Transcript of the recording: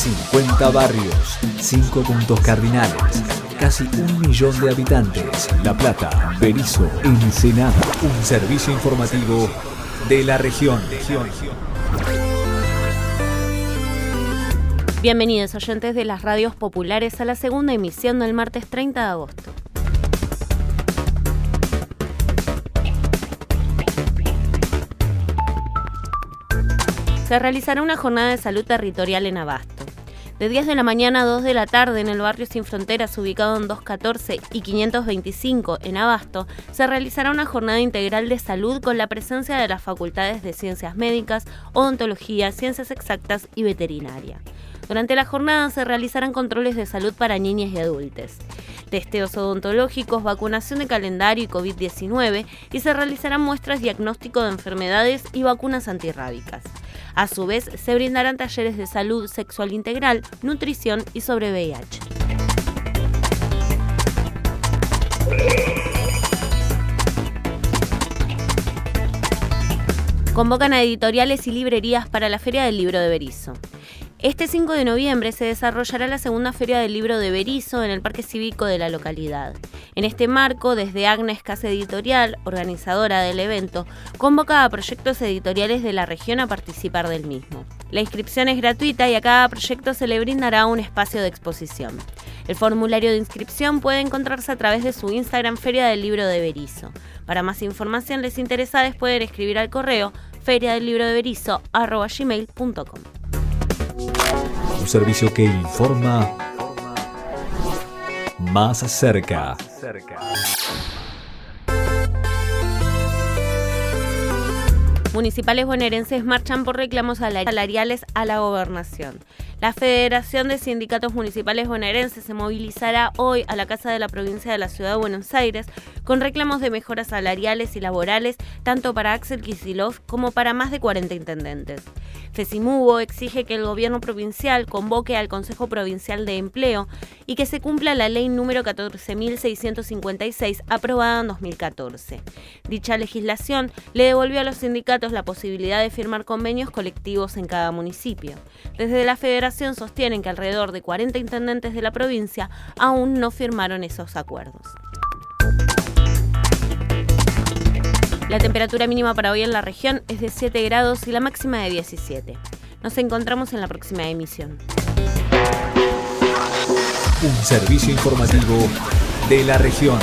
50 barrios, 5 puntos cardinales, casi un millón de habitantes. La Plata, Berizo, Ensenada. Un servicio informativo de la región. Bienvenidos oyentes de las radios populares a la segunda emisión del martes 30 de agosto. Se realizará una jornada de salud territorial en Abasto. De 10 de la mañana a 2 de la tarde en el barrio Sin Fronteras, ubicado en 214 y 525 en Abasto, se realizará una jornada integral de salud con la presencia de las facultades de ciencias médicas, odontología, ciencias exactas y veterinaria. Durante la jornada se realizarán controles de salud para niñas y adultos, testeos odontológicos, vacunación de calendario y COVID-19 y se realizarán muestras diagnóstico de enfermedades y vacunas antirrábicas. A su vez, se brindarán talleres de salud sexual integral, nutrición y sobre VIH. Convocan a editoriales y librerías para la Feria del Libro de Berizo. Este 5 de noviembre se desarrollará la segunda Feria del Libro de Berizo en el Parque Cívico de la localidad. En este marco, desde Agnes Casa Editorial, organizadora del evento, convoca a proyectos editoriales de la región a participar del mismo. La inscripción es gratuita y a cada proyecto se le brindará un espacio de exposición. El formulario de inscripción puede encontrarse a través de su Instagram Feria del Libro de Berizo. Para más información les interesados pueden escribir al correo feria un servicio que informa más cerca. Municipales bonaerenses marchan por reclamos salariales a la gobernación. La Federación de Sindicatos Municipales Bonaerenses se movilizará hoy a la Casa de la Provincia de la Ciudad de Buenos Aires con reclamos de mejoras salariales y laborales tanto para Axel Kisilov como para más de 40 intendentes. FESIMUBO exige que el gobierno provincial convoque al Consejo Provincial de Empleo y que se cumpla la ley número 14.656 aprobada en 2014. Dicha legislación le devolvió a los sindicatos la posibilidad de firmar convenios colectivos en cada municipio. Desde la federación sostienen que alrededor de 40 intendentes de la provincia aún no firmaron esos acuerdos. La temperatura mínima para hoy en la región es de 7 grados y la máxima de 17. Nos encontramos en la próxima emisión. Un servicio informativo de la región.